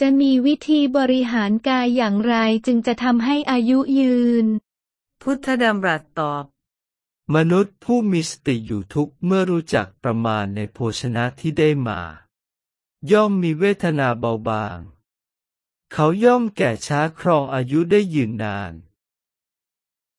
จะมีวิธีบริหารกายอย่างไรจึงจะทำให้อายุยืน พุทธดำรัสตอบ มนุษย์ผู้มีสติอยู่ทุกเมื่อรู้จักประมาณในโภชนะที่ได้มา ย่อมมีเวทนาเบาบาง เขาย่อมแก่ช้าครองอายุได้ยืนนาน